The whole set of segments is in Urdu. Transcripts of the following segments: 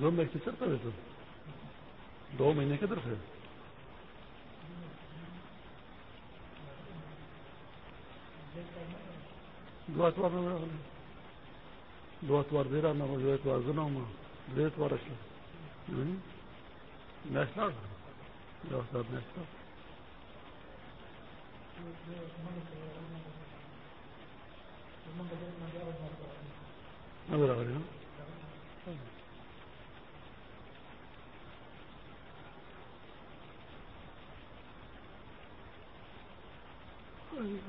دو میں چلتا ہے تو۔ دو مہینے کدھر سے۔ دو اتوار دو اتوار دے رہا نا دو اتوار دنا ہوں۔ دو اتوار اچھا نیشنل۔ دو اتوار نیشنل۔ نظر آ رہی ہوں۔ زمین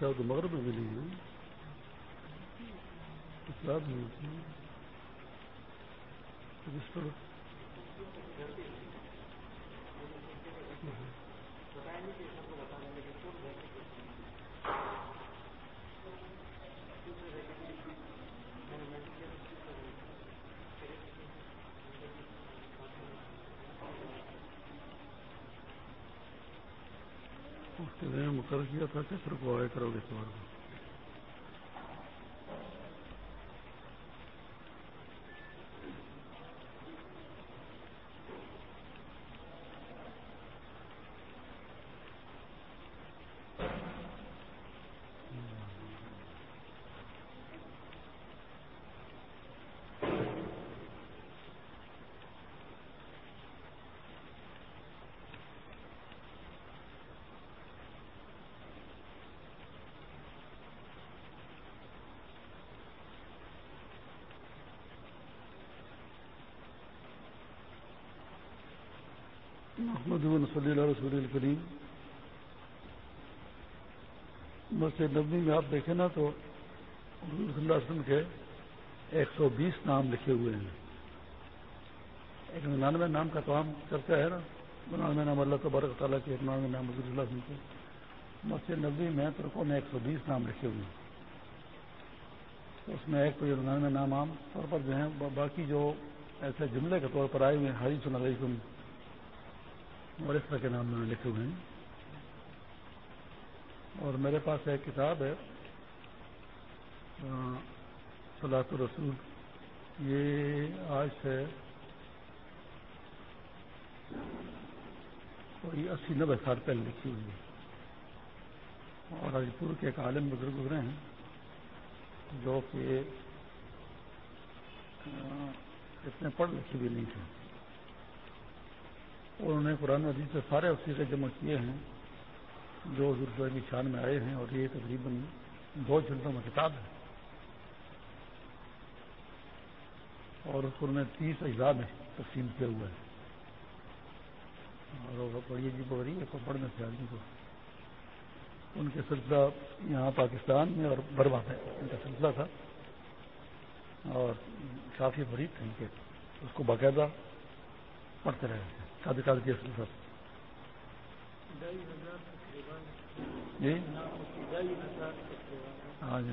صاحب تو مغرب میں ملی ہے۔ رجسٹر مقرر کیا تھا کس طرح کو آئے کرو گے تمہارے کو محمد صلی اللہ رسول الکریم مسجد نبی میں آپ دیکھیں نا تو صلی اللہ علیہ وسلم کے ایک سو بیس نام لکھے ہوئے ہیں۔ ایک ننانوے نام کا تو کرتا ہے نا۔ ننانوے نام اللہ تبارک تعالیٰ کے ایک نام نام حضور اللہ وسلم کے۔ مسجد نبی میں ترکوں نے ایک سو بیس نام لکھے ہوئے ہیں۔ تو اس میں ایک تو یہ ننانوے نام عام طور پر جو ہیں باقی جو ایسے جملے کے طور پر آئے ہوئے ہیں حری سن علیکم، اور اس طرح کے نام میں لکھے ہوئے ہیں۔ اور میرے پاس ایک کتاب ہے سلاط الرسول۔ یہ آج سے کوئی اسی نبے سال پہلے لکھی ہوئی ہے۔ اور آج پور کے ایک عالم بزرگ گزرے ہیں، جو کہ اتنے پڑھ لکھے بھی نہیں تھے انہوں نے قرآن عزیز سے سارے وسیقے جمع کیے ہیں۔ جو حضور کی شان میں آئے ہیں اور یہ تقریباً دو جلدوں میں کتاب ہے اور اس کو انہوں نے تیس اجزاء میں تقسیم کیا ہوا ہے۔ اور بڑی عجیب ہو رہی ہے پڑھنے سے آدمی کو۔ ان کے سلسلہ یہاں پاکستان میں اور برما میں ان کا سلسلہ تھا۔ اور کافی فریق تھے ان کے۔ اس کو باقاعدہ پڑھتے رہے تھے شادی کال سلسلہ۔ جی؟ ہاں جی۔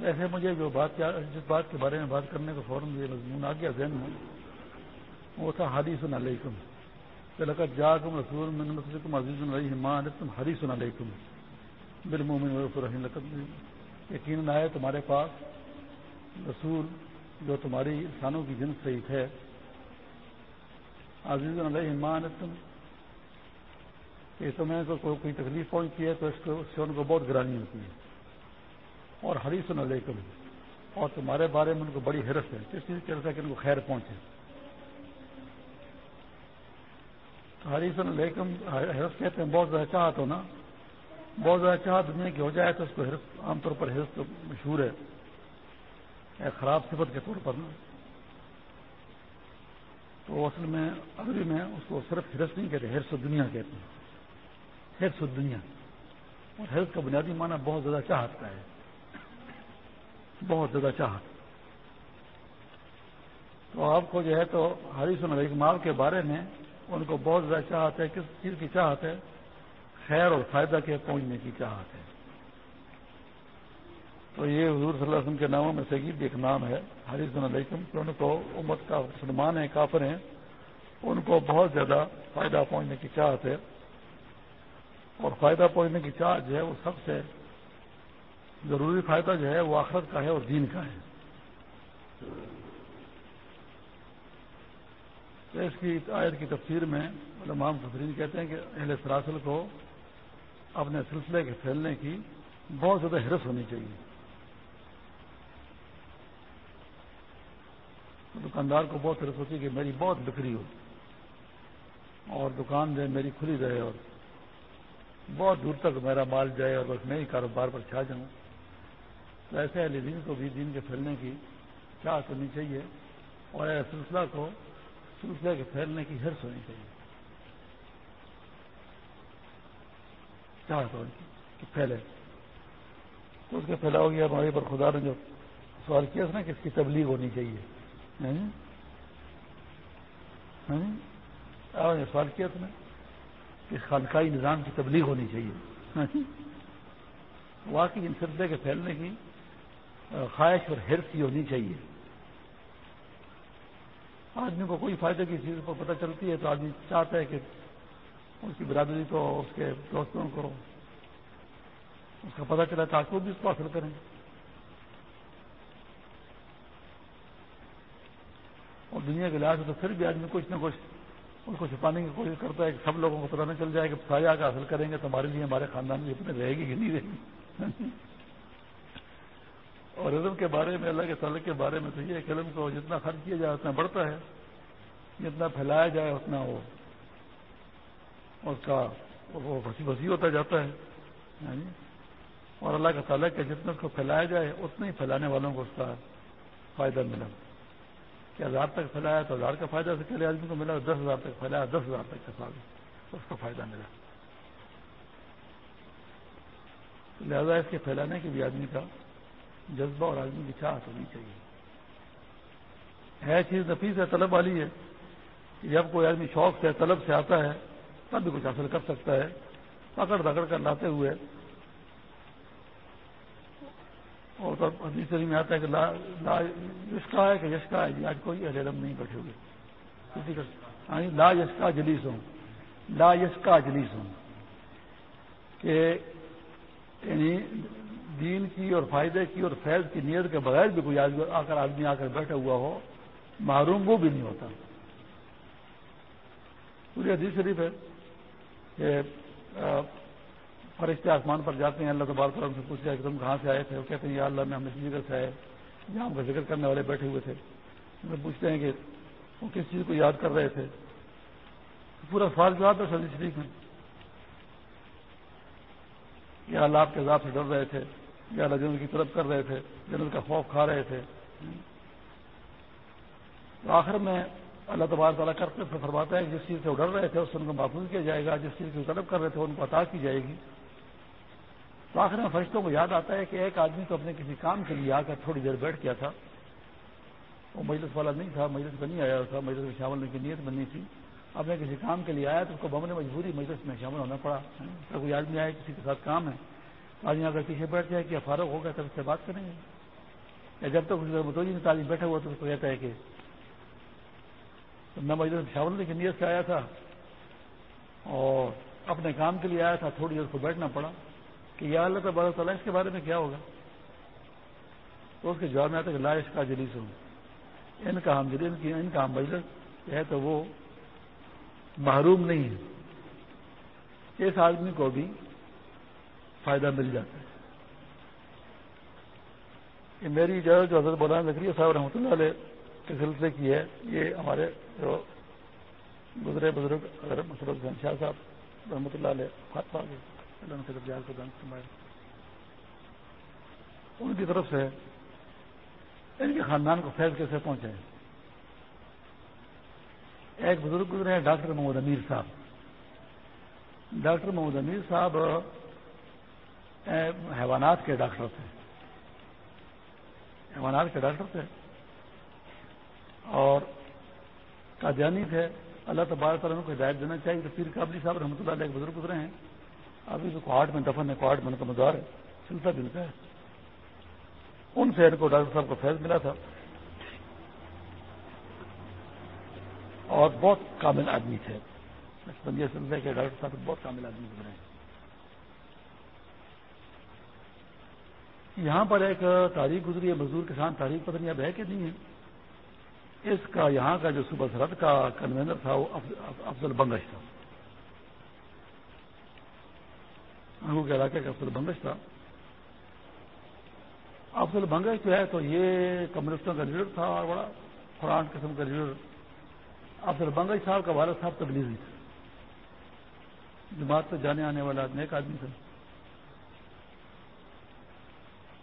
ویسے مجھے جو بات جس بات کے بارے میں بات کرنے کو فوراً یہ مضمون آ گیا، ذہن میں۔ وہ تھا حدیث علیکم۔ لقت جا کم رسول من عزیز الرحمان تم حدیث علیکم۔ بالمومن رحیم لقت یقیناً آئے تمہارے پاس رسول جو تمہاری انسانوں کی جنس سے ہے عزیز علیہ تم کہ تمہیں کو کوئی تکلیف پہنچتی ہے تو اس کو اس سے ان کو بہت گرانی ہوتی ہے۔ اور حریص علیکم اور تمہارے بارے میں ان کو بڑی حرف ہے۔ کس چیز کی ہے کہ ان کو خیر پہنچے؟ حریص علیکم حرف کہتے ہیں، بہت زیادہ چاہت ہو نا۔ بہت زیادہ چاہت دنیا کی ہو جائے تو اس کو حرف عام طور پر حرف تو مشہور ہے۔ ایک خراب صفت کے طور پر نا۔ تو اصل میں، عربی میں اس کو صرف ہرس نہیں کہتے ہرس دنیا کہتے ہیں۔ ہرس دنیا اور ہرس کا بنیادی معنی بہت زیادہ چاہت کا ہے بہت زیادہ چاہت تو آپ کو جو ہے تو حریث اقمال کے بارے میں ان کو بہت زیادہ چاہت ہے، کس چیز کی چاہت ہے؟ خیر اور فائدہ کے پہنچنے کی چاہت ہے۔ تو یہ حضور صلی اللہ علیہ وسلم کے ناموں میں سے ایک نام ہے حریث علیکم کہ ان کو امت کا مسلمان ہیں، کافر ہیں۔ ان کو بہت زیادہ فائدہ پہنچنے کی چاہت ہے۔ اور فائدہ پہنچنے کی چاہت جو ہے وہ سب سے ضروری فائدہ جو ہے وہ آخرت کا ہے اور دین کا ہے۔ تو اس کی آیت کی تفسیر میں علماء فسرین کہتے ہیں کہ اہل سراسل کو اپنے سلسلے کے پھیلنے کی بہت زیادہ ہرس ہونی چاہیے۔ دکاندار کو بہت ہرس ہوتی ہے کہ میری بہت بکری ہو اور دکان جو ہے میری کھلی رہے اور بہت دور تک میرا مال جائے اور بس میں ہی کاروبار پر چھا جاؤں۔ تو ایسے اہل دین کو بھی دین کے پھیلنے کی چاہت ہونی چاہیے اور سلسلہ کو سلسلے کے پھیلنے کی ہرس ہونی چاہیے۔ چاہت ہونی کہ پھیلے۔ تو اس کے پھیلاؤ گیا ہمارے پر خدا نے جو سوال کیا تھا نا کہ اس کی تبلیغ ہونی چاہیے۔ سوال کیا تھا نا؟ کہ خانقاہی نظام کی تبلیغ ہونی چاہیے۔ واقعی ان سلسلے کے پھیلنے کی خواہش اور حرف کی ہونی چاہیے۔ آدمی کو کوئی فائدے کی چیز کو پتہ چلتی ہے تو آدمی چاہتا ہے کہ اس کی برادری کو، اس کے دوستوں کو، اس کا پتہ چلا تاکہ وہ بھی اس کو حاصل کریں۔ اور دنیا کے لحاظ سے تو پھر بھی آدمی کچھ نہ کچھ اس کو چھپانے کی کوشش کرتا ہے کہ سب لوگوں کو پتہ نہ چل جائے کہ سایہ کا حاصل کریں گے تو ہمارے لیے ہمارے خاندان میں اتنے رہے گی کہ نہیں رہے گی۔ اور علم کے بارے میں، اللہ کے تعلق کے بارے میں تو یہ کہ علم کو جتنا خرچ کیا جائے اتنا بڑھتا ہے، جتنا پھیلایا جائے اتنا وہ، اس کا وہ بسی بسی ہوتا جاتا ہے۔ ہاں جی؟ اور اللہ کا تعلق ہے جتنا اس کو پھیلایا جائے، اتنا ہی پھیلانے والوں کو اس کا فائدہ ملا۔ کہ ہزار تک پھیلایا تو ہزار کا فائدہ سے پہلے آدمی کو ملا دس ہزار تک پھیلایا، دس ہزار تک کا فائدہ اس کا فائدہ ملا۔ لہذا اس کے پھیلانے کے بھی آدمی کا جذبہ اور آدمی کی چاہت ہونی چاہیے۔ ہے چیز نفیس ہے، طلب والی ہے۔ جب کوئی آدمی شوق سے، طلب سے آتا ہے، تب بھی کچھ حاصل کر سکتا ہے۔ پکڑ دکڑ کر لاتے ہوئے اور حدیث میں آتا ہے کہ لا لا یشکا ہے کہ یشکا ہے جی آج کوئی علم نہیں بیٹھے ہوئے۔ کسی کا ہاں جی، لا یشکا جلیس ہوں۔ لا یشکا جلیس ہوں۔ کہ یعنی دین کی اور فائدے کی اور فیض کی نیت کے بغیر بھی کوئی آ کر آدمی آ کر بیٹھا ہوا ہو، معروم وہ بھی نہیں ہوتا۔ پوری حدیث شریف ہے کہ فرشتے آسمان پر جاتے ہیں، اللہ تبار پر ہم سے پوچھتے کہ تم کہاں سے آئے تھے؟ وہ کہتے ہیں، یا اللہ، میں ہم اسی جی جگہ سے آئے جہاں ہم کا ذکر کرنے والے بیٹھے ہوئے تھے۔ پوچھتے ہیں کہ وہ کس چیز کو یاد کر رہے تھے؟ پورا سوال جواب ہے سردی شریف میں یا اللہ، آپ کے عذاب سے ڈر رہے تھے، یا اللہ جنت کی طرف کر رہے تھے، جنت کا خوف کھا رہے تھے۔ تو آخر میں اللہ تبار تعالیٰ کرتے سے فرماتا ہے، جس چیز سے وہ ڈر رہے تھے، اس سے ان کو محفوظ کیا جائے گا، جس چیز کی طلب کر رہے تھے، ان کو عطا کی جائے گی۔ تو آخر میں فرشتوں کو یاد آتا ہے کہ ایک آدمی تو اپنے کسی کام کے لیے آ کر تھوڑی دیر بیٹھ گیا تھا۔ وہ مجلس والا نہیں تھا، مجلس میں نہیں آیا تھا، مجلس میں شامل ہونے کی نیت بننی تھی۔ اب میں کسی کام کے لیے آیا تو اس کو بمنے مجبوری مجلس میں شامل ہونا پڑا۔ اگر کوئی آدمی آئے کسی کے ساتھ کام ہے آدمی اگر پیچھے بیٹھ جائے کہ فاروق ہوگا تب اس سے بات کریں گے۔ یا جب تک اس متوجہ میں تعلیم بیٹھا ہوا تو اس کو کہتا ہے کہ میں مجلس میں شامل ہونے کی نیت سے آیا تھا اور اپنے کام کے لیے آیا تھا، تھوڑی دیر اس کو بیٹھنا پڑا۔ کہ یا اللہ تعالیٰ تعالیٰ اس کے بارے میں کیا ہوگا؟ تو اس کے جواب میں آتا ہے کہ لاش کا جلیس ہوں ان کا ہم جلیس کی ان کا ہم مجلس ہے تو وہ محروم نہیں ہے۔ اس آدمی کو بھی فائدہ مل جاتا ہے۔ کہ میری جو جو حضرت مولانا نکری صاحب رحمۃ اللہ علیہ کے سلسلے کی ہے، یہ ہمارے جو گزرے بزرگ اگر مسرت شاہ صاحب رحمۃ اللہ علیہ ان کی طرف سے ان کے خاندان کو فیض کیسے پہنچے۔ ایک بزرگ گزرے ہیں، ڈاکٹر محمود امیر صاحب۔ ڈاکٹر محمود امیر صاحب حیوانات کے ڈاکٹر تھے۔ حیوانات کے ڈاکٹر تھے۔ اور قادیانی تھے۔ اللہ تبارک تعالیٰ کو ہدایت دینا چاہیے۔ تو پیر قابلی صاحب رحمۃ اللہ علیہ ایک بزرگ گزرے ہیں۔ ابھی تو کوارٹ میں دفن ہے کوارٹ میں کا مزار ہے، سلسلہ ملتا ہے۔ ان سے ان کو ڈاکٹر صاحب کو فیض ملا تھا۔ اور بہت کامل آدمی تھے۔ بندی سلسلے کے ڈاکٹر صاحب بہت کامل آدمی گزرے ہیں یہاں پر ایک تاریخ گزری ہے، مزدور کسان تاریخ پتہ نہیں اب ہے کہ نہیں ہے۔ اس کا یہاں کا جو صوبہ سرحد کا کنوینر تھا، وہ افضل بنگش تھا۔ انگو کے علاقے کا افضل بنگش تھا۔ افضل بنگش جو ہے تو یہ کمیونسٹوں کا لیڈر تھا اور بڑا قرآن قسم کا لیڈر۔ افضل بنگش صاحب کا والد صاحب تبلیغی تھا جماعت پہ جانے آنے والا ایک آدمی تھا۔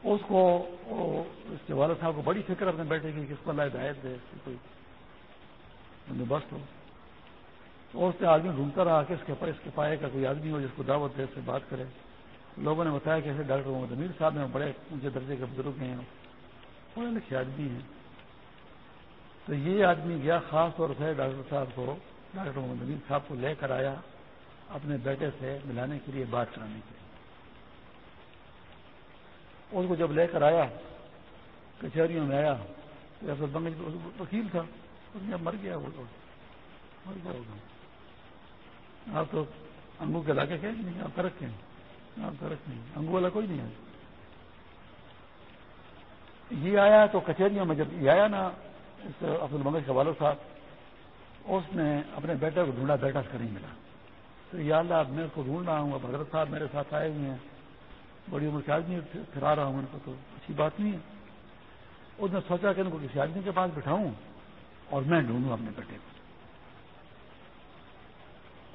اس کو اس کے والد صاحب کو بڑی فکر اپنے بیٹھے کی کس کو اللہ ہدایت دے کوئی بندوبست ہو۔ تو اس نے آدمی ڈھونڈتا رہا کہ اس کے اس کے پائے کا کوئی آدمی ہو جس کو دعوت دے اس سے بات کرے۔ لوگوں نے بتایا کہ ایسے ڈاکٹر محمد امیر صاحب ہیں بڑے اونچے درجے کے بزرگ ہیں۔ پڑھے لکھے آدمی ہیں۔ تو یہ آدمی گیا خاص طور سے ڈاکٹر صاحب کو، ڈاکٹر محمد امیر صاحب کو لے کر آیا اپنے بیٹے سے ملانے کے لیے بات کرانے کے لیے۔ اس کو جب لے کر آیا، کچہریوں میں آیا، تو ایسا بنگل وکیل تھا، اس نے مر گیا وہ۔ آپ تو انگو کے علاقے کے نہیں؟ آپ فرق کے آپ فرق نہیں انگو والا کوئی نہیں ہے۔ یہ آیا تو کچہریوں میں جب یہ آیا نا، اس عبد المنگل کے والد صاحب، اس نے اپنے بیٹے کو ڈھونڈا، بیٹا سے نہیں ملا۔ تو یہ اللہ میں اس کو ڈھونڈ رہا ہوں۔ اب حضرت صاحب میرے ساتھ آئے ہوئے ہیں۔ بڑی عمر کے آدمی پھرا رہا ہوں ان کو تو اچھی بات نہیں ہے۔ اس نے سوچا کہ ان کو کسی آدمی کے پاس بٹھاؤں اور میں ڈھونڈوں اپنے بیٹے کو۔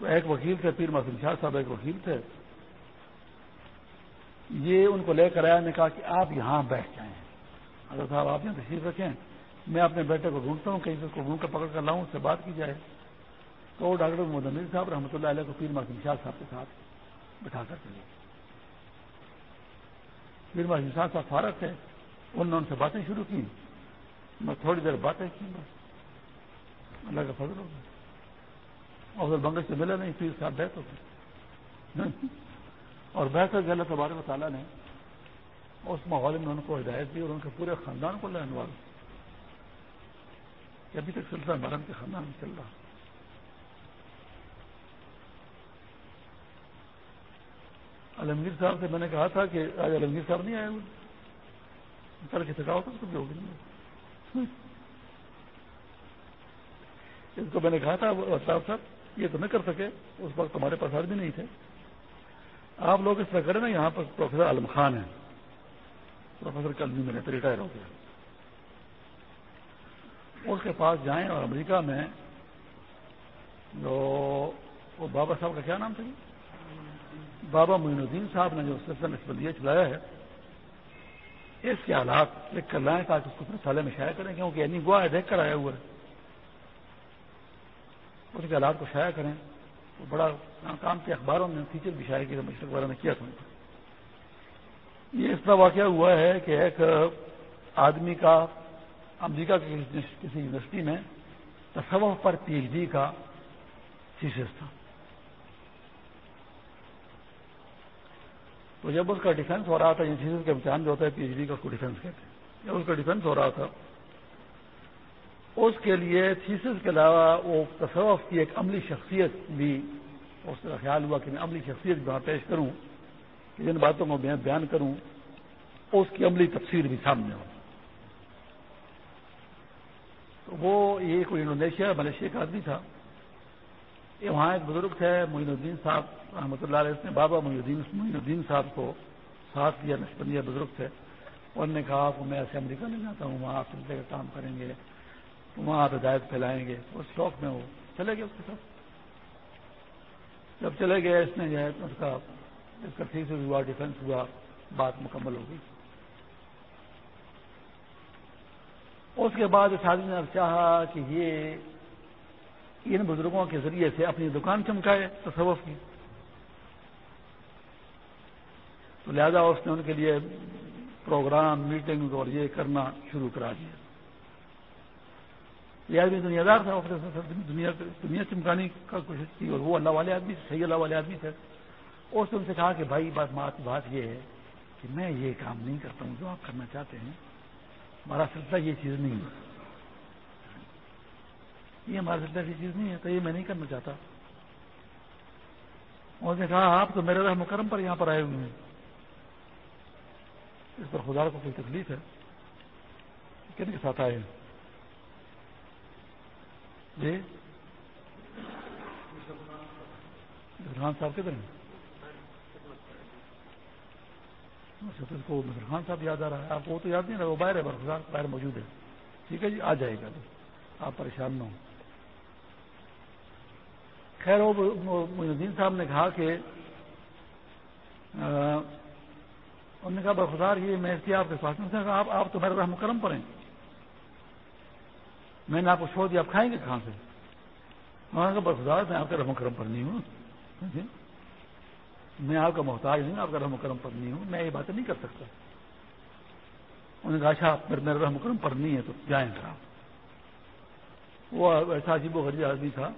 ایک وکیل تھے، پیر محسن شاہ صاحب ایک وکیل تھے۔ یہ ان کو لے کر آیا نے کہا کہ آپ یہاں بیٹھ جائیں۔ اگر صاحب، آپ یہاں تشریف رکھیں۔ میں اپنے بیٹے کو ڈھونڈتا ہوں، کہیں سے کو ڈھونڈ کر پکڑ کر لاؤں، اس سے بات کی جائے۔ تو ڈاکٹر محمد صاحب، رحمۃ اللہ علیہ کو پیر محسن شاہ صاحب کے ساتھ بٹھا کر چلے۔ پھر میں انسان صاحب فارغ تھے، انہوں نے ان سے باتیں شروع کی۔ میں تھوڑی دیر باتیں کی، بس۔ اللہ کا فضل ہوگا۔ اور بنگل سے ملا نہیں، پھر صاحب بحث ہو اور بہتر اللہ تبارک و تعالیٰ نے اس ماحول میں ان کو ہدایت دی اور ان کے پورے خاندان کو لہن والا کہ ابھی تک سلسلہ مرم کے خاندان میں چل رہا۔ علمگیر صاحب سے میں نے کہا تھا کہ آج علمگیر صاحب نہیں آئے ہوئے۔ کل کی تھکاوٹ اس کو بھی ہوگی اس کو میں نے کہا تھا صاحب صاحب یہ تو نہیں کر سکے، اس وقت ہمارے پاس بھی نہیں تھے۔ آپ لوگ اس طرح کریں نا، یہاں پر پروفیسر عالم خان ہیں۔ پروفیسر کل میں ہاں نے ریٹائر ہو گیا۔ اس کے پاس جائیں اور امریکہ میں جو وہ بابا صاحب کا کیا نام تھا جی؟ بابا معین الدین صاحب نے جو سلسلہ نسبندیہ چلایا ہے۔ اس کے حالات لکھ کر لائیں تاکہ اس کو سالے میں شائع کریں، کیونکہ یعنی گواہ دیکھ کر آیا ہوا ہے۔ اس کے حالات کو شائع کریں۔ تو بڑا کام کے اخباروں میں فیچر بھی شائع کیا مشرق والوں نے کیا تھا۔ یہ اس طرح واقعہ ہوا ہے کہ ایک آدمی کا امریکہ کی کسی یونیورسٹی میں تصوف پر پی ایچ ڈی کا تھیسس تھا۔ تو جب اس کا ڈیفینس ہو رہا تھا انسٹیٹیوٹ کے امتحان جو ہوتا ہے، پی ایچ ڈی کا اس کو ڈیفینس کہتے ہیں۔ جب اس کا ڈیفینس ہو رہا تھا اس کے لیے تھیسس کے علاوہ وہ تصوف کی ایک عملی شخصیت بھی اس کا خیال ہوا کہ میں عملی شخصیت وہاں پیش کروں، کہ جن باتوں کو میں بیان کروں، اس کی عملی تفصیل بھی سامنے ہو۔ تو وہ یہ کوئی انڈونیشیا، ملیشیا کا آدمی تھا۔ یہ وہاں ایک بزرگ تھے، معین الدین صاحب، رحمۃ اللہ علیہ نے بابا معین الدین معین الدین صاحب کو ساتھ لیا نشبندیہ بزرگ تھے۔ انہوں نے کہا کہ میں ایسے امریکہ لے جاتا ہوں، وہاں آپ سلسلے کا کام کریں گے۔ وہاں آپ ہدایت پھیلائیں گے اس شوق میں وہ چلے گئے اس کے ساتھ۔ جب چلے گئے، اس نے جو ہے، اس کا اس کا ٹھیک سے ہوا ڈیفینس ہوا، بات مکمل ہو گئی۔ اس کے بعد اس آدمی نے چاہا کہ یہ، ان بزرگوں کے ذریعے سے اپنی دکان چمکائے، تصوف کی۔ تو لہذا اس نے ان کے لیے پروگرام میٹنگ اور یہ کرنا شروع کرا دیا۔ یہ آدمی دنیا دار تھا دنیا دنیا چمکانے کا کوشش کی، اور وہ اللہ والے آدمی صحیح اللہ والے آدمی تھے اس نے ان سے کہا کہ بھائی، بات بات یہ ہے کہ میں یہ کام نہیں کرتا ہوں، جو آپ کرنا چاہتے ہیں، ہمارا سلسلہ یہ چیز نہیں ہے۔ یہ ہمارے سلسلہ کی چیز نہیں ہے، تو یہ میں نہیں کرنا چاہتا۔ اور نے کہا، آپ تو میرے رحم کرم پر یہاں پر آئے ہوئے ہیں۔ اس پر خدا کو کوئی تکلیف ہے؟ کن کے ساتھ آئے ہیں؟ جی؟ خان صاحب کدھر ہیں؟ اچھا تو اس کو مصر خان صاحب یاد آ رہا ہے۔ آپ کو وہ تو یاد نہیں رہا، وہ باہر ہے برخدار باہر موجود ہے۔ ٹھیک ہے جی آ جائے گا۔ آپ پریشان نہ ہوں۔ خیر، وہ الدین صاحب نے کہا کہ انہوں نے کہا برخدار یہ میں اس کی آپ کے پاس میں آپ آپ تو میرے رحم کرم پر ہیں۔ میں نے آپ کو چھوڑ دیا، آپ کھائیں گے کہاں سے؟ میں نے برخدار میں آپ کے رحم کرم پر نہیں ہوں جی۔ میں آپ کا محتاج نہیں، آپ کا رحم کرم پر نہیں ہوں۔ میں یہ باتیں نہیں کر سکتا۔ انہوں نے کہا اچھا میرے رحم کرم پر نہیں ہے تو جائیں گا وہ ایسا عجیب و غریب آدمی تھا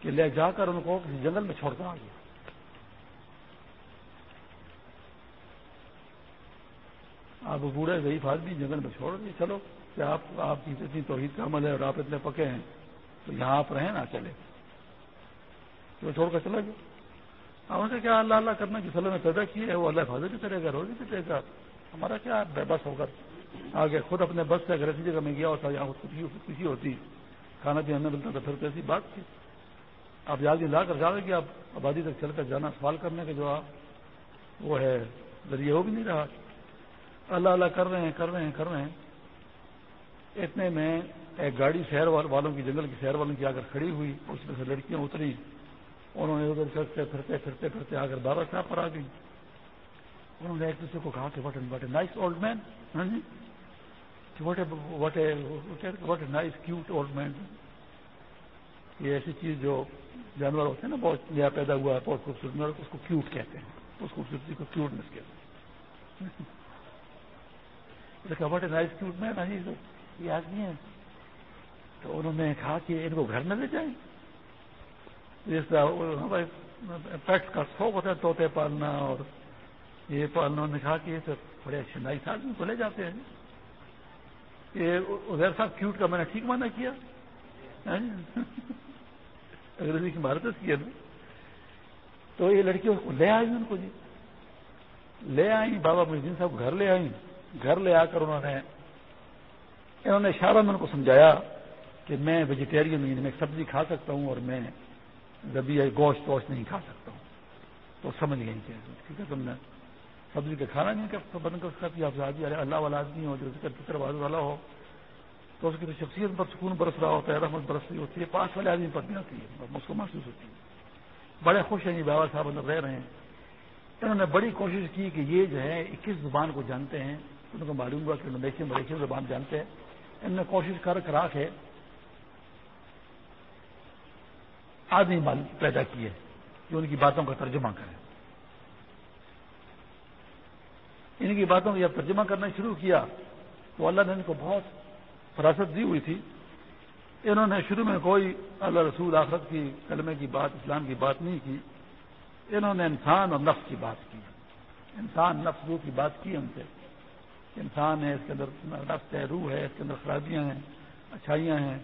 کہ لے جا کر ان کو کسی جنگل میں چھوڑ کر آ گیا۔ آپ بوڑھے ضعیف آدمی جنگل میں چھوڑ دیے چلو۔ کہ آپ آپ کی اتنی توحید کا عمل ہے اور آپ اتنے پکے ہیں، تو یہاں آپ رہیں نا چلے۔ تو چھوڑ کر چلا گیا۔ ہم سے کیا اللہ اللہ کرنا جس اللہ نے پیدا کی ہے، وہ اللہ حفاظت بھی کرے گا، روزی بھی دے گا۔ ہمارا کیا بے بس ہو کر آگے خود اپنے بس سے اگر ایسی جگہ میں گیا ہوتا یہاں خوشی خوشی ہوتی۔ کھانا پینا ملتا تو پھر تو ایسی بات تھی۔ آپ جلدی لا کر جاؤ کہ آپ آبادی تک چل کر جانا، سوال کرنے کے جو آپ وہ ہے، ذریعہ ہو بھی نہیں رہا۔ اللہ اللہ کر رہے ہیں، کر رہے ہیں، کر رہے ہیں۔ اتنے میں ایک گاڑی شہر والوں کی جنگل کی شہر والوں کی آ کر کھڑی ہوئی اس میں سے لڑکیاں اتری۔ انہوں نے ادھر چلتے پھرتے پھرتے پھرتے آ کر بابا صاحب پر آ گئی۔ انہوں نے ایک دوسرے کو کہا کہ what what a nice old man ہاں جی؟ What what what a nice cute old man یہ ایسی چیز جو جانور ہوتے ہیں نا، بہت نیا پیدا ہوا ہے، بہت خوبصورت اس کو کیوٹ کہتے ہیں۔ اس خوبصورتی کو کیوٹنس کہتے ہیں۔ What a nice cute man ہاں جی یہ آدمی ہے تو انہوں نے کہا کہ ان کو گھر نہ لے جائیں۔ جس طرح پیٹ کا شوق ہوتا ہے، طوطے پالنا اور یہ پالنا نے کہا کہ یہ تو بڑے اچھے نائی آدمی کو لے جاتے ہیں۔ یہ ادیر صاحب کیوٹ کا میں نے ٹھیک مانا کیا۔ ہاں جی۔ انگریزی کی مہارت کیا نا۔ تو یہ لڑکی اس کو لے آئی ان کو جی۔ لے آئی بابا مجھے صاحب گھر لے آئی گھر لے آ کر انہوں نے انہوں نے اشارہ میں ان کو سمجھایا کہ میں ویجیٹیرین ہوں میں سبزی کھا سکتا ہوں اور میں جبھی گوشت ووشت نہیں کھا سکتا ہوں۔ تو سمجھ گئی کہ ٹھیک ہے تم نے سبزی کا کھانا نہیں کر بند کر سکتی آپ اللہ والا آدمی ہو جو فکر باز والا ہو، تو اس کی تو شخصیت پر سکون برس رہا ہوتا ہے، رحمت برس رہی ہوتی ہے، پاس والے آدمی پر بھی آتی ہے اس کو محسوس ہوتی ہے۔ بڑے خوش ہیں یہ بابا صاحب، اندر رہ رہے ہیں۔ انہوں نے بڑی کوشش کی کہ یہ جو ہے، اکیس زبان کو جانتے ہیں۔ ان کو معلوم ہوا کہ ملیشین ملیشین زبان جانتے ہیں۔ انہوں نے کوشش کر کرا کے آدمی پیدا کیے، جو ان کی باتوں کا ترجمہ کریں ان کی باتوں کو جب ترجمہ کرنا شروع کیا تو اللہ نے ان کو بہت فراست دی ہوئی تھی۔ انہوں نے شروع میں کوئی اللہ رسول آخرت کی کلمے کی بات، اسلام کی بات نہیں کی۔ انہوں نے انسان اور نفس کی بات کی۔ انسان نفس کی بات کی ہم سے۔ انسان ہے، اس کے اندر نفس ہے، روح ہے، اس کے اندر خرابیاں ہیں، اچھائیاں ہیں۔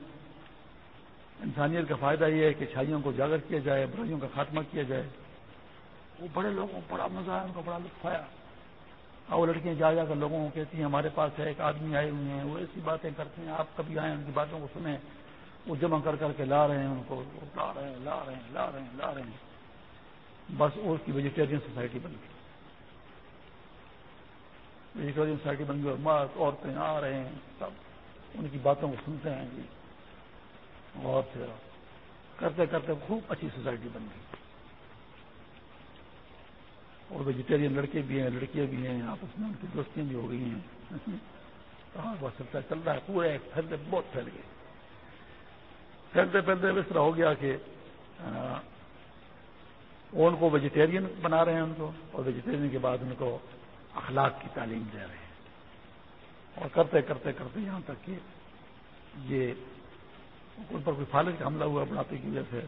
انسانیت کا فائدہ یہ ہے کہ چھائیوں کو جاگر کیا جائے، برائیوں کا خاتمہ کیا جائے۔ وہ بڑے لوگوں کو بڑا مزہ ہے، ان کو بڑا لطف آیا۔ اور وہ لڑکیاں جا جا کر لوگوں کو کہتی ہیں، ہمارے پاس ہے، ایک آدمی آئے ہوئے ہیں، وہ ایسی باتیں کرتے ہیں، آپ کبھی آئے ان کی باتوں کو سنیں۔ وہ جمع کر کر کے لا رہے ہیں ان کو، لا رہے ہیں، لا رہے ہیں، لا رہے ہیں، لا رہے ہیں۔ بس اس کی ویجیٹیرین سوسائٹی بن گئی۔ ویجیٹیرین سوسائٹی بن گئی اور مرد عورتیں آ رہے ہیں، سب ان کی باتوں کو سنتے ہیں جی۔ اور پھر کرتے کرتے خوب اچھی سوسائٹی بن گئی۔ اور ویجیٹیرین لڑکے بھی ہیں، لڑکیاں بھی ہیں، آپس میں ان کی دوستیاں بھی ہو گئی ہیں۔ کہاں بہت چلتا چل رہا ہے پورے پھیلتے، بہت پھیل گئے۔ پھیلتے پھیلتے اس طرح ہو گیا کہ ان کو ویجیٹیرین بنا رہے ہیں ان کو، اور ویجیٹیرین کے بعد ان کو اخلاق کی تعلیم دے رہے ہیں۔ اور کرتے کرتے کرتے یہاں تک کہ یہ ان پر کوئی فالج کا حملہ ہوا بڑھاپے کی وجہ سے،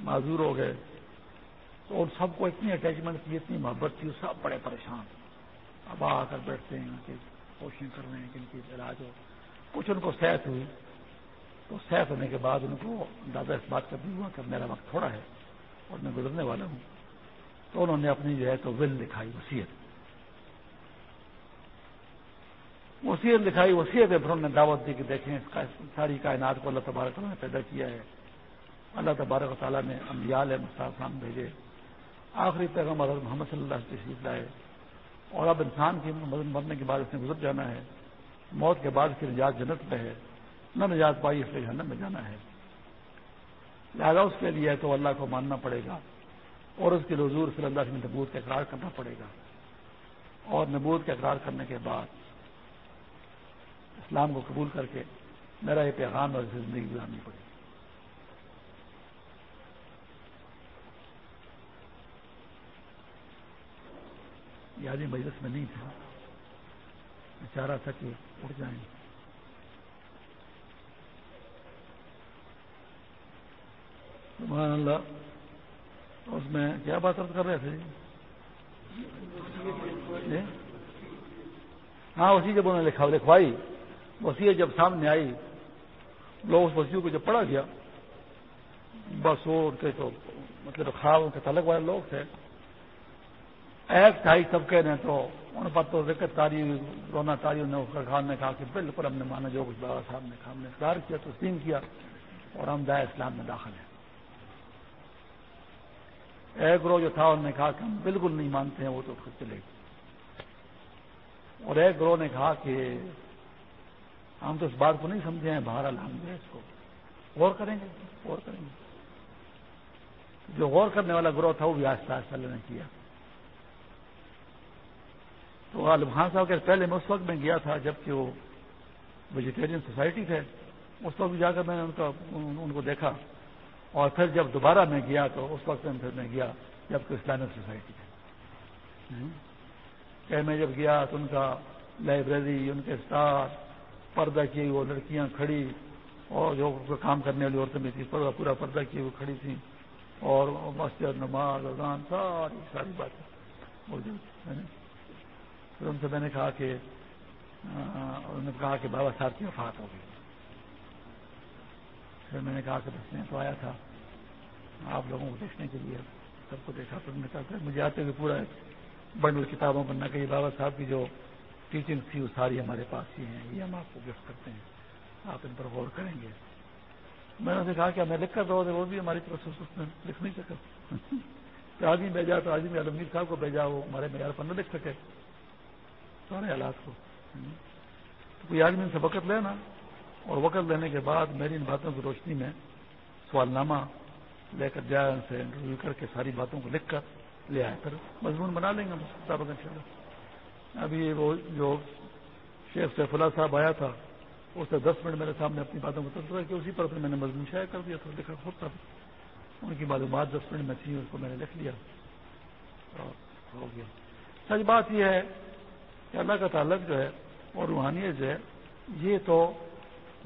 معذور ہو گئے۔ تو ان سب کو اتنی اٹیچمنٹ تھی، اتنی محبت تھی، سب بڑے پریشان اب آ کر بیٹھتے ہیں، ان کی کوششیں کر رہے ہیں کہ ان کی علاج ہو۔ کچھ ان کو صحت ہوئی۔ تو صحت ہونے کے بعد ان کو دادا اس بات کا بھی ہوا کہ میرا وقت تھوڑا ہے اور میں گزرنے والا ہوں۔ تو انہوں نے اپنی جو ہے تو ول لکھائی وسیعت وسیعت لکھائی وسیعت ہے پھر انہوں نے دعوت دی کہ دیکھیں ساری کائنات کو اللہ تبارک نے پیدا کیا ہے۔ اللہ تبارک و تعالیٰ نے امبیال مستحفان بھیجے۔ آخری پیغام حضرت محمد صلی اللہ علیہ تشریف لائے۔ اور اب انسان کی مرنے کے بعد اس نے گزر جانا ہے۔ موت کے بعد پھر نجات جنت میں ہے۔ نہ نجات پائی، اس لیے جہنم میں جانا ہے۔ لہٰذا اس کے لیے تو اللہ کو ماننا پڑے گا۔ اور اس کے حضور صلی اللہ علیہ نبوت کا اقرار کرنا پڑے گا۔ اور نبوت کا اقرار کرنے کے بعد اسلام کو قبول کر کے میرا یہ پیغام اور زندگی گزارنی پڑے گی یادی مجلس میں نہیں تھا۔ میں چاہ رہا تھا کہ اٹھ جائیں۔ سبحان اللہ۔ اس میں کیا بات کر رہے تھے؟ ہاں اسی جب انہوں نے لکھا لکھوائی۔ وسیع جب سامنے آئی، لوگ اس وسیع کو جب پڑھا گیا، بس وہ ان کے تو مطلب خواب، ان کے تعلق والے لوگ تھے۔ ایک ڈھائی طبقے نے تو ان پر تو دقت تاری، رونا تاری نے خان نے کہا کہ بالکل ہم نے مانا جو کچھ بابا صاحب نے کہا ہم نے اختار کیا، تسلیم کیا اور ہم دائیں اسلام میں داخل ہیں۔ ایک گروہ جو تھا، انہوں نے کہا کہ ہم بالکل نہیں مانتے ہیں، وہ تو خود چلے گی اور ایک گروہ نے کہا کہ ہم تو اس بات کو نہیں سمجھے ہیں باہر الحمد جو اس کو غور کریں گے، غور کریں گے۔ جو غور کرنے والا گروہ تھا، وہ بھی آہستہ آہستہ نے کیا۔ تو غالب خان صاحب کے پہلے میں اس وقت میں گیا تھا جبکہ وہ ویجیٹیرین سوسائٹی تھے۔ اس وقت جا کر میں نے ان کا، ان کو دیکھا۔ اور پھر جب دوبارہ میں گیا، تو اس وقت میں پھر میں گیا جبکہ اسلامک سوسائٹی تھے۔ کہ میں جب گیا تو ان کا لائبریری ان کے اسٹاف پردہ کی وہ لڑکیاں کھڑی اور جو کام کرنے والی عورتیں بھی تھی پورا پورا پردہ کی وہ کھڑی تھی اور مسجد، نماز، اذان، ساری ساری باتیں پھر ان سے میں نے کہا کہ انہوں نے کہا کہ بابا صاحب کی وفات ہو گئی۔ پھر میں نے کہا کہ بس میں تو آیا تھا آپ لوگوں کو دیکھنے کے لیے، سب کو دیکھا، پھر میں کہا مجھے آتے ہوئے پورا بنڈل کتابوں پر نہ کہی بابا صاحب کی جو ٹیچنگ تھی وہ ساری ہمارے پاس ہی ہیں، یہ ہم آپ کو گفٹ کرتے ہیں۔ آپ ان پر غور کریں گے۔ میں نے کہا کہ ہمیں لکھ کر دو، وہ بھی ہماری طرف سے اس میں لکھ نہیں سکا۔ آدمی بھیجا تو آدمی عالمگیر صاحب کو بھیجا وہ ہمارے معیار پر نہ لکھ سکے۔ سارے حالات کو۔ تو کوئی آدمی سے وقت لینا اور وقت لینے کے بعد میری ان باتوں کی روشنی میں سوال نامہ لے کر جائے، ان سے انٹرویو کر کے ساری باتوں کو لکھ کر لے آئے۔ پھر مضمون بنا لیں گے ان شاء اللہ ابھی وہ جو شیخ سیف اللہ صاحب آیا تھا، اس نے دس منٹ میرے سامنے اپنی باتوں کو تصور کیا اسی پر پھر میں نے مضمون شائع کر دیا تھا، لکھا خود تھا۔ ان کی معلومات دس منٹ میں تھی اس کو میں نے لکھ لیا۔ اور ہو گیا۔ سچ بات یہ ہے کہ اللہ کا تعلق جو ہے اور روحانیت جو ہے، یہ تو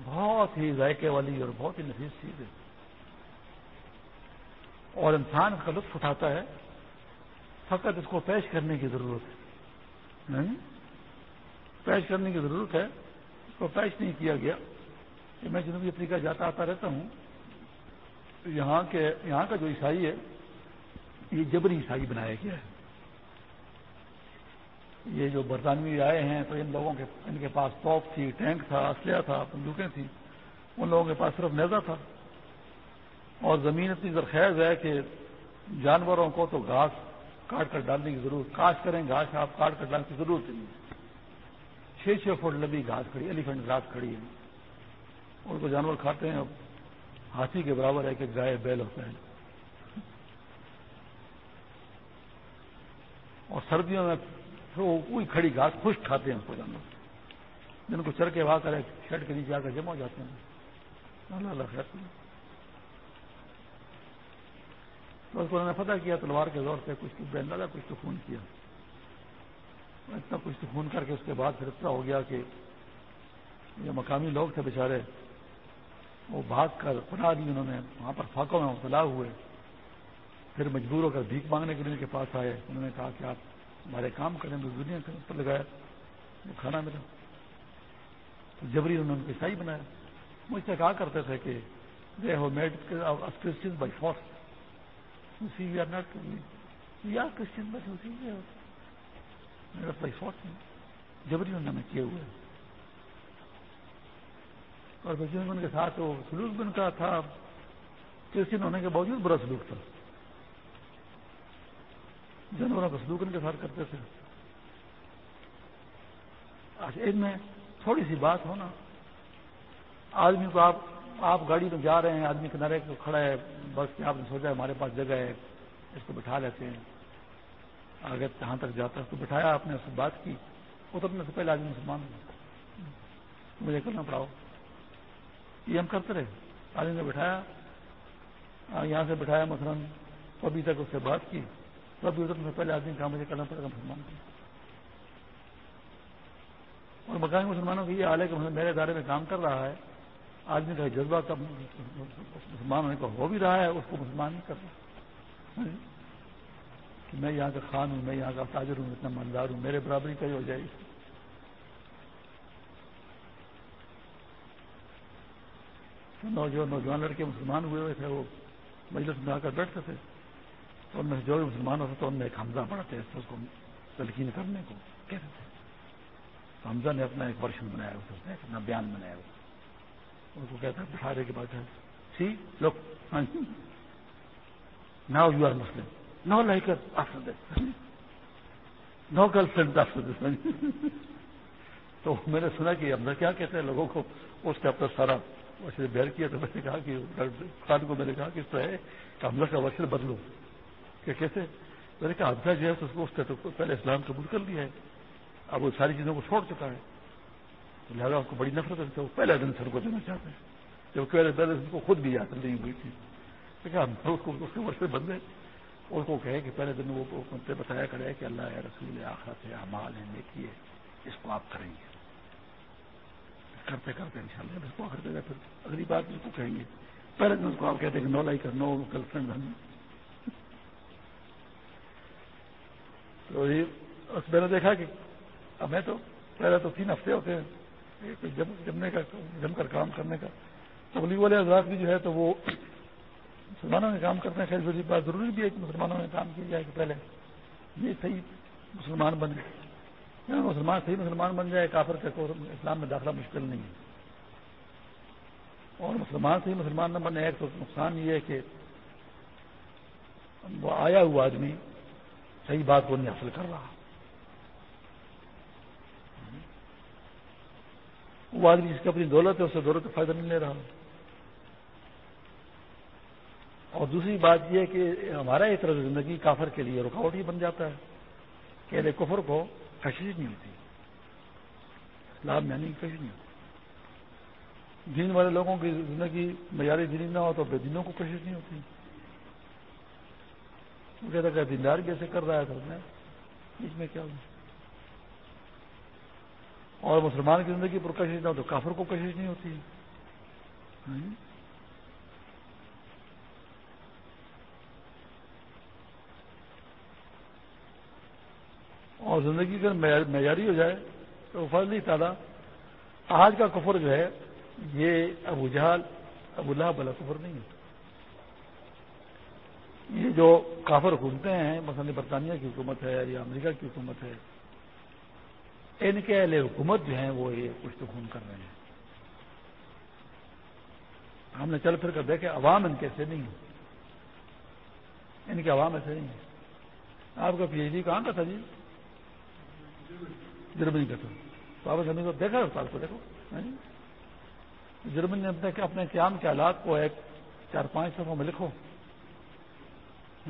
بہت ہی ذائقے والی اور بہت ہی نفیس چیز ہے۔ اور انسان کا لطف اٹھاتا ہے، فقط اس کو پیش کرنے کی ضرورت ہے۔ پیش کرنے کی ضرورت ہے۔ اس کو پیش نہیں کیا گیا۔ کہ میں جنوبی افریقہ جاتا آتا رہتا ہوں یہاں کے، یہاں کا جو عیسائی ہے، یہ جبری عیسائی بنایا گیا ہے۔ یہ جو برطانوی آئے ہیں، تو ان لوگوں کے، ان کے پاس توپ تھی، ٹینک تھا، اسلحہ تھا، بندوقیں تھیں۔ ان لوگوں کے پاس صرف نیزا تھا۔ اور زمین اتنی زرخیز ہے کہ جانوروں کو تو گھاس کاٹ کر ڈالنے کی ضرورت کاٹ کریں گھاس آپ کاٹ کر ڈالنے کی ضرورت نہیں۔ چھ چھ فٹ لمبی گھاس کھڑی ایلیفنٹ گھاس کھڑی ہے۔ اور کو جانور کھاتے ہیں، ہاتھی کے برابر ہے کہ گائے، بیل ہوتا ہے اور سردیوں میں کوئی کھڑی گھاس خشک کھاتے ہیں اس کو جانور۔ جن کو چر کے وہاں کر شیڈ کے نیچے آ کر جمع ہو جاتے ہیں۔ اللہ اللہ خیر۔ تو اس کو انہوں نے پتہ کیا، تلوار کے زور سے کچھ تو بہن لگا، کچھ تو خون کیا۔ اتنا کچھ تو خون کر کے اس کے بعد پھر اتنا ہو گیا کہ جو مقامی لوگ تھے بیچارے، وہ بھاگ کر پناہ دی انہوں نے وہاں پر فاقوں میں مبتلا ہوئے۔ پھر مجبور ہو کر بھیک مانگنے کے لیے ان کے پاس آئے۔ انہوں نے کہا کہ آپ ہمارے کام کریں دنیا کریں اس پر لگایا وہ کھانا ملا۔ تو جبری انہوں نے عیسائی بنایا۔ مجھ سے کہا کرتے تھے کہ they have made Christian by force we are not یا کرسچن بائی میرا بائی فورس جبری انہوں نے کیے ہوئے اور بچوں ان کے ساتھ وہ سلوک بھی ان کا تھا کرسچن ہونے کے باوجود برا سلوک تھا جانوروں کا سلوک ان کے ساتھ کرتے تھے ان میں تھوڑی سی بات ہونا آدمی کو آپ آپ گاڑی میں جا رہے ہیں، آدمی کنارے کو کھڑا ہے، بس آپ نے سوچا ہمارے پاس جگہ ہے، اس کو بٹھا لیتے ہیں۔ آگے جہاں تک جاتا ہے، اس کو بٹھایا، آپ نے اس سے بات کی۔ اترنے سے پہلے آدمی مسلمان مجھے کرنا پڑا یہ ہم کرتے رہے۔ آدمی نے بٹھایا یہاں سے بٹھایا مثلاً۔ ابھی تک اس سے بات کی۔ تو ابھی اترنے سے پہلے آدمی کہا، مجھے کرنا پڑے گا مسلمان کی اور مقامی مسلمانوں کی یہ حال ہے کہ میرے ادارے میں کام کر رہا ہے۔ آدمی کا جذبہ کب مسلمان ہونے کا ہو بھی رہا ہے، اس کو مسلمان نہیں کر رہا کہ میں یہاں کا خان ہوں، میں یہاں کا تاجر ہوں، اتنا مالدار ہوں، میرے برابری کا ہی ہو جائے۔ گی جو نوجوان لڑکے مسلمان ہوئے ہوئے تھے، وہ مجلس میں آ کر بیٹھتے تھے۔ تو ان میں جو بھی مسلمان ہوتے تو ان میں ایک حمزہ پڑھتے تھے، اس کو تلقین کرنے کو کہتے تھے۔ حمزہ نے اپنا ایک ورشن بنایا نے اپنا بیان بنایا۔ ان کو کہتا ہے بٹھارے کے بعد see look now you are Muslim no like after this no girlfriend after this تو میں نے سنا کہ حمزہ کیا کہتے ہیں لوگوں کو؟ اس کا اپنا سارا وشر بیئر کیا تو میں نے کہا کہ خان کو میں نے کہا کہ اس طرح ہے کہ حمزہ کا وشر بدلو۔ کہ کیسے؟ میں نے کہا حمزہ جو ہے تو اس کو پہلے اسلام قبول کر لیا ہے۔ اب وہ ساری چیزوں کو چھوڑ چکا ہے۔ لہٰذا اس کو بڑی نفرت ہے وہ پہلے دن سر کو دینا چاہتے ہیں۔ جب پہلے دن کو خود بھی یاد نہیں ہوئی تھی۔ اس کو اس کے ورثے بندے اس کو کہے کہ پہلے دن وہ بتایا کرے کہ اللہ ہے رسول آخرت ہے امال ہے نیکی ہے، اس کو آپ کریں گے۔ کرتے کرتے ان شاء اللہ اس کو کرتے گا پھر اگلی بات اس کو کہیں گے۔ پہلے دن اس کو آپ کہتے ہیں کہ نو لائی کر نو گرل فرینڈ ہم۔ تو میں نے دیکھا کہ اب میں تو پہلے تو تین ہفتے ہوتے ہیں۔ جمنے کا جم کر کام کرنے کا تبلیغ والے حضرات بھی جو ہے تو وہ مسلمانوں میں کام کرتے ہیں، خیر ضروری بات ضروری بھی ہے کہ مسلمانوں میں کام کیا جائے کہ پہلے یہ صحیح مسلمان بنے مسلمان صحیح مسلمان بن جائے، کافر کے اسلام میں داخلہ مشکل نہیں ہے۔ اور مسلمان صحیح مسلمان نہ بنے، ایک تو نقصان یہ ہے کہ وہ آیا ہوا آدمی صحیح بات کو نہیں حاصل کر رہا۔ وہ آدمی جس کی اپنی دولت ہے، اس سے دولت کا فائدہ نہیں لے رہا اور دوسری بات یہ کہ ہمارا یہ طرح زندگی کافر کے لیے رکاوٹ ہی بن جاتا ہے کہ کفر کو کشش نہیں ہوتی۔ اسلام میں یعنی کشش نہیں ہوتی۔ دین والے لوگوں کی زندگی معیاری دینی نہ ہو تو بے دینوں کو کشش نہیں ہوتی۔ وہ کہتا کہ دیندار بھی ایسے کر رہا ہے تو میں، اس میں کیا ہوں؟ اور مسلمان کی زندگی پر کشش نہ ہو تو کافر کو کشش نہیں ہوتی۔ اور زندگی اگر معیاری ہو جائے تو فرض نہیں تعالیٰ۔ آج کا کفر جو ہے، یہ ابو جہال ابو اللہ بلا کفر نہیں ہے یہ جو کافر گھومتے ہیں، مثلا برطانیہ کی حکومت ہے یا امریکہ کی حکومت ہے ان کے اہل حکومت جو ہیں وہ یہ کچھ تو خون کر رہے ہیں۔ ہم نے چل پھر کر دیکھے عوام ان کے ایسے نہیں ہیں۔ ان کے عوام ایسے نہیں ہیں۔ آپ کا پی ایچ ڈی کہاں کا تھا جی؟ جرمنی کا تھا۔ تو آپ نے دیکھا استاد کو، دیکھو۔ ہاں جی۔ جرمنی نے اپنے اپنے قیام کے حالات کو ایک چار پانچ صفوں میں لکھو۔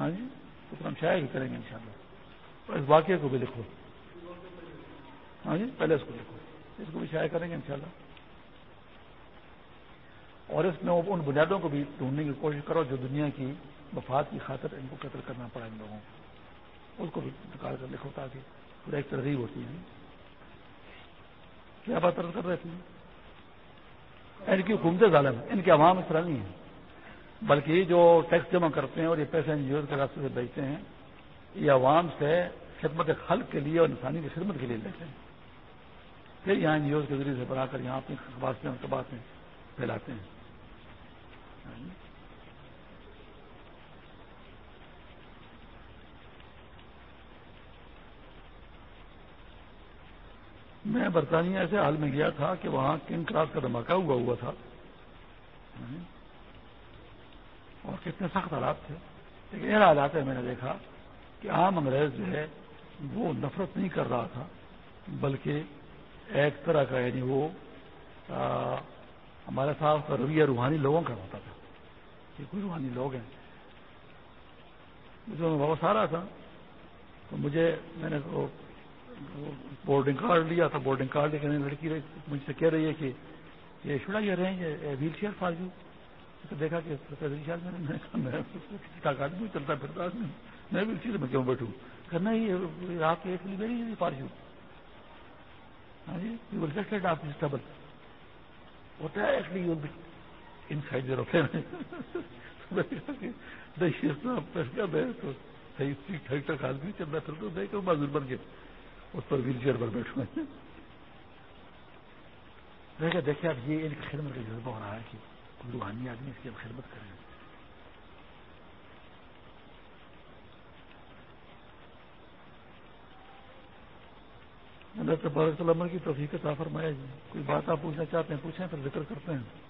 ہاں جی۔ تو ہم شاید ہی کریں گے انشاءاللہ۔ اور اس واقعے کو بھی لکھو۔ ہاں جی پہلے اس کو لکھو۔ اس کو بھی شائع کریں گے انشاءاللہ۔ اور اس میں ان بنیادوں کو بھی ڈھونڈنے کی کوشش کرو جو دنیا کی وفات کی خاطر ان کو قتل کرنا پڑا ان لوگوں کو۔ اس کو بھی نکال کر لکھو تاکہ پورا ایک ترغیب ہوتی ہے۔ کیا بات کر رہے تھے؟ ان کی حکومت ظالم ان کے عوام اس طرح نہیں ہے بلکہ جو ٹیکس جمع کرتے ہیں اور یہ پیسے این جی اوز کے راستے سے بیچتے ہیں، یہ عوام سے خدمت خلق کے لیے اور انسانی کی خدمت کے لیے لیتے ہیں۔ پھر یہاں این جی اوز کے ذریعے سے بنا کر یہاں اپنی باتیں پھیلاتے ہیں۔ میں برطانیہ ایسے حال میں گیا تھا کہ وہاں کنگ کلاس کا دھماکہ ہوا ہوا تھا۔ اور کتنے سخت حالات تھے۔ لیکن یہ حالات ہے میں نے دیکھا کہ عام انگریز جو ہے وہ نفرت نہیں کر رہا تھا، بلکہ ایک طرح کا یعنی وہ ہمارے ساتھ رویہ روحانی لوگوں کا ہوتا تھا۔ کہ کوئی روحانی لوگ ہیں۔ مجھے میں واپس آ رہا تھا۔ تو مجھے، میں نے بورڈنگ کارڈ لیا تھا، بورڈنگ کارڈ لے کر لڑکی مجھ سے کہہ رہی ہے کہ، یہ چھڑا یہ رہے ہیں ویل چیئر فارجو دیکھا کہ کارڈ میں چلتا پھرتا میں ویل چیئر میں کیوں بیٹھوں؟ کرنا ہی آپ کے ایک لیے فارجو ہاں جی؟ آپ ڈبل ہوتا ہے ایکچولی ان سائڈ ہوتے ہیں۔ تو صحیح ٹھیک ٹھاک آدمی چل رہا پھر تو دیکھ معذور بن کے اس پر ویل چیئر پر بیٹھے دیکھا دیکھے اب یہ ان کی خدمت کا جذبہ ہو رہا ہے کہ روحانی آدمی اس کی اب اللہ تبارک علامہ کی توفیق عطا فرمایا جی کوئی بات آپ پوچھنا چاہتے ہیں، پوچھیں پھر ذکر کرتے ہیں۔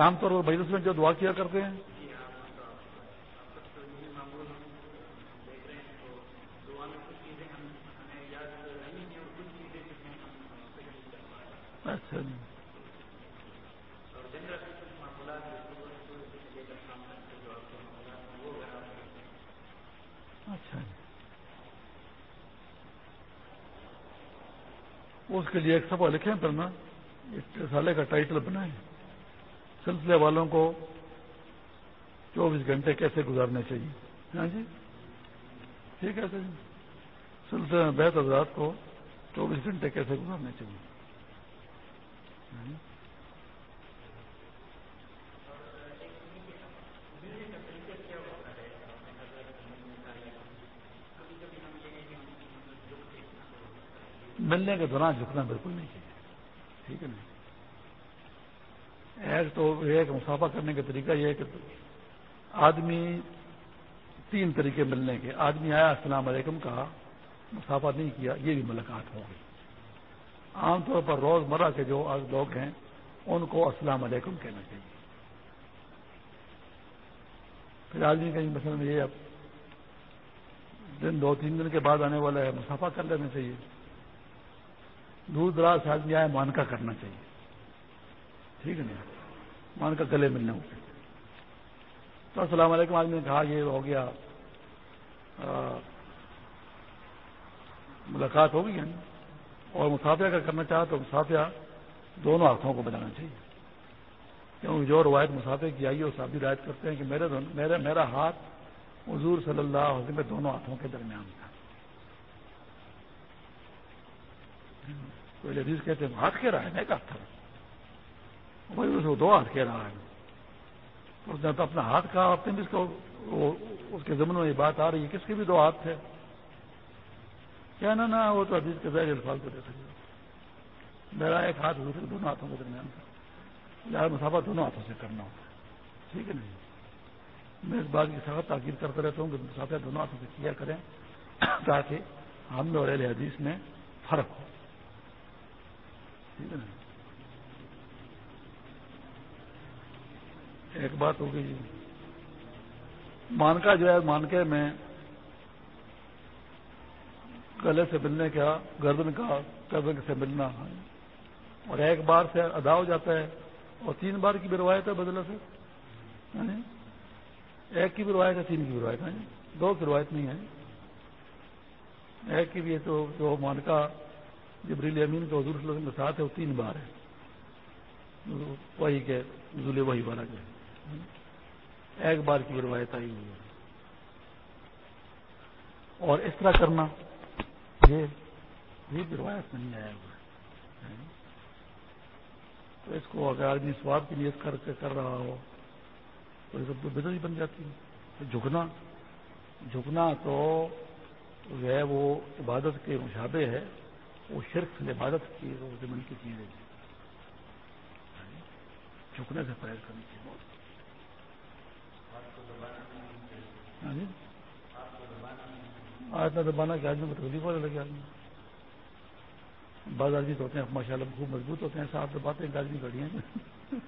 عام طور پر مجلس میں جو دعا کیا کرتے ہیں؟ اچھا جی۔ اچھا جی۔ اس کے لیے ایک سفا لکھیں پھر نا رسالے کا ٹائٹل بنائیں۔ سلسلے والوں کو چوبیس گھنٹے کیسے گزارنے چاہیے؟ ہاں جی؟ ٹھیک ہے سر جی۔ سلسلے میں بیت حضرات کو چوبیس گھنٹے کیسے گزارنے چاہیے؟ ہاں جی۔ ملنے کے دوران جھکنا بالکل نہیں چاہیے۔ ٹھیک ہے نا؟ ایک تو ایک مسافہ کرنے کا طریقہ یہ ہے کہ آدمی تین طریقے ملنے کے۔ آدمی آیا، السلام علیکم، کہا، مسافہ نہیں کیا، یہ بھی ملاقات ہو گئی۔ عام طور پر روز مرہ کے جو لوگ ہیں، ان کو السلام علیکم کہنا چاہیے۔ پھر آدمی کہیں، مثلاً یہ اب دن، دو، تین دن کے بعد آنے والا ہے، مسافہ کر لینا چاہیے۔ دور دراز سے آدمی آئے مانکا کرنا چاہیے۔ ٹھیک ہے نا مان کا گلے ملنے ہوتے تو السلام علیکم آدمی نے کہا یہ ہو گیا ملاقات ہو گئی ہے۔ اور مسافیہ اگر کرنا چاہا تو مسافیہ دونوں ہاتھوں کو بجانا چاہیے۔ کیونکہ جو روایت مسافے کی آئی ہے وہ ساتھ روایت کرتے ہیں کہ میرے میرا میرا ہاتھ حضور صلی اللہ علیہ وسلم دونوں ہاتھوں کے درمیان تھا۔ کوئی لیڈیز کہتے ہیں، ہاتھ کہہ رہا ہے میں کہا تھا وہی اس کو دو ہاتھ کہہ رہا ہے۔ اس نے تو اپنا ہاتھ کہا اپنے بھی اس کو اس کے زمن میں یہ بات آ رہی ہے کس کے بھی دو ہاتھ تھے۔ کیا نا نا وہ تو حدیث کے ذریعے الفاظ کو دے سکتے میرا ایک ہاتھ دوسرے دونوں ہاتھوں کے درمیان تھا۔ لہٰذا مسافہ دونوں ہاتھوں سے کرنا ہوتا ہے۔ ٹھیک ہے نہیں جی؟ میں اس بات کی سخت تاکید کرتا رہتا ہوں کہ مسافہ دونوں ہاتھوں سے کیا کریں، تاکہ ہم میں اور اہل حدیث میں فرق ہو۔ ٹھیک ہے نا جی؟ ایک بات ہوگی جی۔ مانکا جو ہے، مانکے میں گلے سے ملنے کا، گردن کا گردن سے ملنا اور ایک بار سے ادا ہو جاتا ہے۔ اور تین بار کی بھی روایت ہے بدلے سے۔ یعنی ایک کی بھی روایت ہے، تین کی بھی روایت ہے۔ دو کی روایت نہیں ہے۔ ایک کی بھی تو، جو مانکا جبریل امین کا حضور صلی اللہ علیہ وسلم کے ساتھ ہے، وہ تین بار ہے۔ وہی کے ضلع وہی والا جو ایک بار کی روایت آئی ہوئی ہے۔ اور اس طرح کرنا، یہ بھی روایت نہیں آیا ہوا تو اس کو اگر آدمی سواب کی نیت کر کے کر رہا ہو، تو یہ سب تو بدل ہی بن جاتی ہے۔ تو جھکنا جھکنا تو جو ہے وہ عبادت کے مشابے ہے۔ وہ شرک عبادت کی زمین کی چیز ہے جھکنے سے پرہیز کرنی چاہیے ہاں جی۔ آج نہ دبانا کہ آدمی کو تکلیف والے لگے آدمی بعض آدمی تو ہوتے ہیں، ماشاء اللہ خوب مضبوط ہوتے ہیں، ساتھ دباتے ہیں آدمی گڑی ہیں۔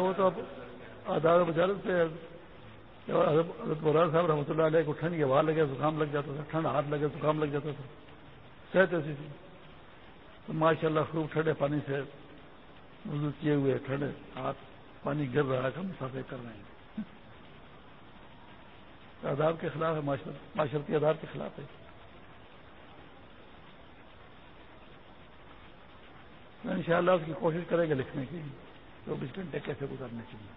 وہ تو اب آدھار بجارت سے حضرت مولانا صاحب رحمۃ اللہ علیہ کو ٹھنڈ کے باہر لگے، زکام لگ جاتا تھا، ٹھنڈ ہاتھ لگے، زکام لگ جاتا تھا۔ صحت ایسی تھی۔ تو ماشاء اللہ خوب ٹھنڈے پانی سے کیے ہوئے، ٹھنڈے ہاتھ پانی گر رہا ہے ہم مسافر کر رہے ہیں۔ آداب کے خلاف ہے معاشرتی آداب کے خلاف ہے۔ ان شاء اللہ اس کی کوشش کرے گا لکھنے کی چوبیس گھنٹے کیسے گزارنے چاہیے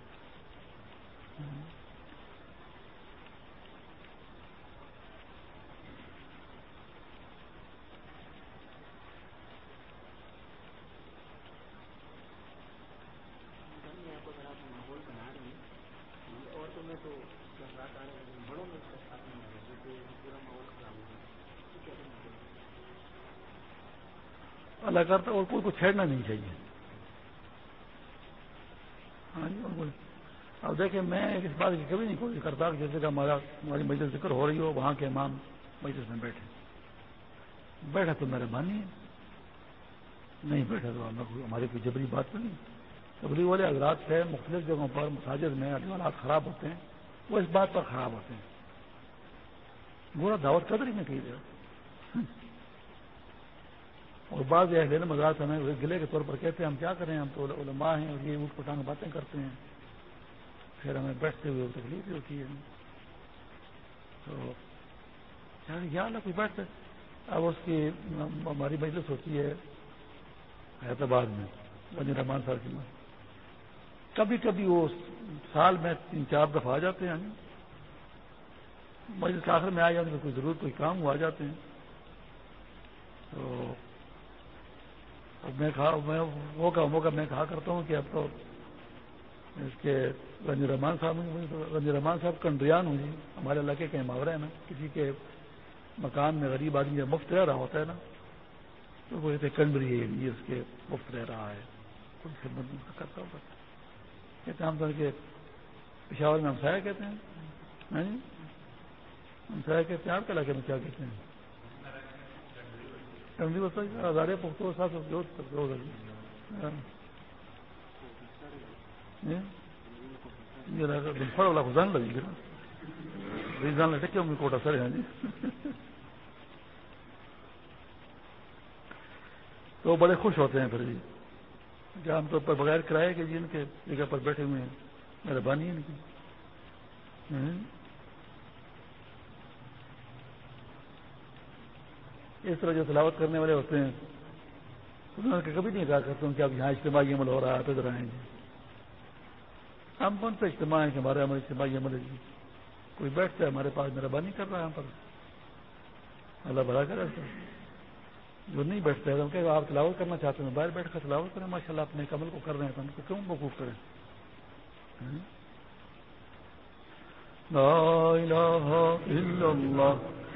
اللہ کرتا اور کوئی کو چھیڑنا نہیں چاہیے۔ ہاں جی اب دیکھیں، میں اس بات کی کبھی نہیں کوشش کرتا کہ جیسے کہ ہمارا ہماری مجلس ذکر ہو رہی ہو، وہاں کے امام مجلس میں بیٹھے۔ بیٹھا تو میرے ہے۔ نہیں بیٹھا تو ہماری کوئی جبری بات تو نہیں۔ تبلیغ والے حضرات سے مختلف جگہوں پر مساجد میں حالات خراب ہوتے ہیں، وہ اس بات پر خراب ہوتے ہیں۔ برا دعوت قدر ہی میں کہی دیا اور بعض اہل مزاج ہمیں گلے کے طور پر کہتے ہیں، ہم کیا کریں؟ ہم تو علماء ہیں اور یہ اٹھ پٹانگ باتیں کرتے ہیں۔ پھر ہمیں بیٹھتے ہوئے تکلیف بھی ہوتی ہے۔ تو یعنی یا اللہ کوئی بیٹھتے۔ اب اس کی ہماری مجلس ہوتی ہے حیدرآباد میں، بنی رحمان صاحب کی کبھی کبھی وہ سال میں تین چار دفعہ آ جاتے ہیں۔ مجلس آخر میں آ جاتے ہیں یعنی کوئی ضرورت کوئی کام وہ آ جاتے ہیں۔ تو میں کہا میں موقع موقع میں کہا کرتا ہوں کہ اب تو اس کے رنجی رحمان صاحب رنجی رحمان صاحب کنڈریان ہوں جی ہمارے علاقے کے محاورہ ہے نا۔ کسی کے مکان میں غریب آدمی جب مفت رہ رہا ہوتا ہے نا، تو وہ کہتے کنڈری ہے یہ، اس کے مفت رہ رہا ہے۔ کوئی خدمت کرتا ہوگا کہتے ہیں ہم تو کے پشاور میں ہم سایہ کہتے ہیں۔ ہاں جی؟ کہتے ہیں، آپ کے علاقے میں کیا کہتے ہیں؟ ہزارے پختو ساتھ فڑ والا خزان لگی گا ریزان لٹکے ہوں گے کوٹا سر ہیں جی تو بڑے خوش ہوتے ہیں پھر جی کہ عام طور پر بغیر کرائے کہ جی ان کے جگہ پر بیٹھے ہوئے ہیں مہربانی ان کی اس طرح جو تلاوت کرنے والے ہوتے ہیں انہوں نے کبھی نہیں کہا کرتا ہوں کہ اب یہاں اجتماعی عمل ہو رہا ہے ادھر آئیں گے۔ ہم کون سا اجتماع ہے کہ ہمارے عمل اجتماعی عمل ہے؟ جی کوئی بیٹھتا ہے، ہمارے پاس مہربانی کر رہا ہے یہاں پر۔ اللہ بڑا کرے جو نہیں بیٹھتا ہے تو کہ آپ تلاوت کرنا چاہتے ہیں، باہر بیٹھ کر تلاوت کریں ماشاء اللہ اپنے کمل کو کر رہے ہیں تو ہم کو کیوں بکوف کریں؟ ہاں؟ لا الہ الا اللہ۔